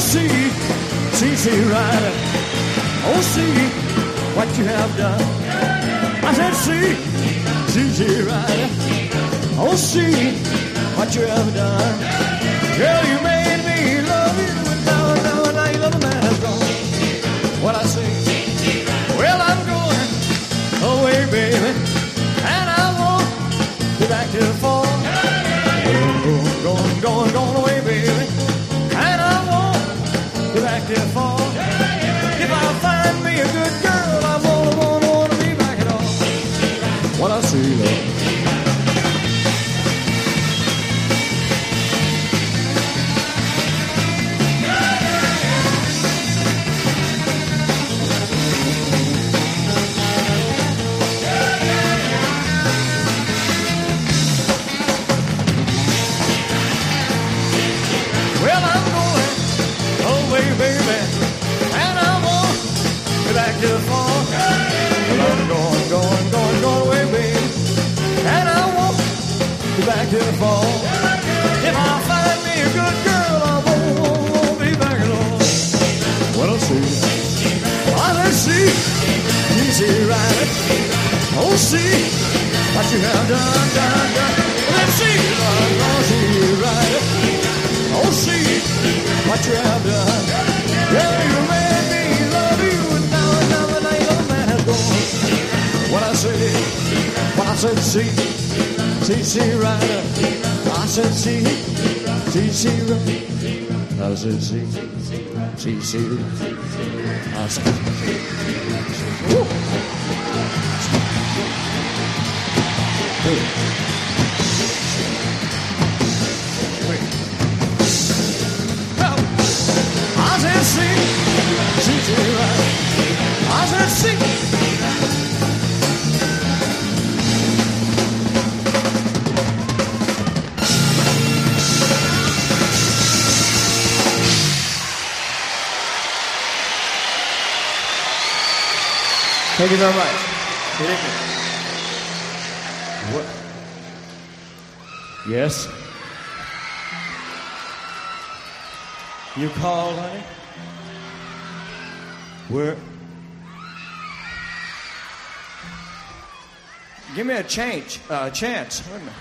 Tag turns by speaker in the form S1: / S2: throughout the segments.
S1: see, see, see, Rider. Oh, see what you have done. I said, see, see, see, Rider. Oh, see what you have done. Girl, you made What I see. Till. Well, I'm going, going, going, going away, baby, and I won't be back till fall. If I find me a good girl, I won't, won't, won't be back at all. Well, I'll see. Oh, let's see. Easy rider. Oh, see what you have done, done, done. Said, see, see, rider. I said, see, see, rider. I said, see, see, see, I said, Woo. I
S2: Thank you very much. Good evening.
S1: What? Yes. You call, honey? Where? Give me a change, uh, chance. Wait a minute.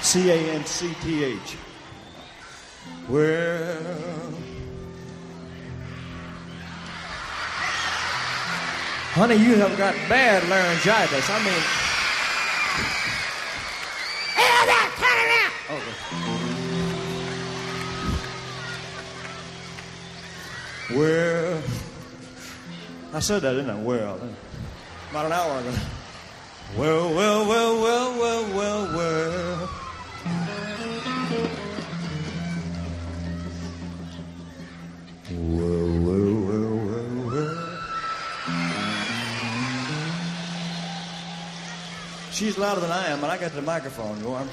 S1: C A N C T H. Well, honey, you have got bad laryngitis. I mean, oh. well, I said that, didn't I? Well, about an hour ago. Well, well, well, well, well, well, well. She's louder than I am, but I got the microphone. You want?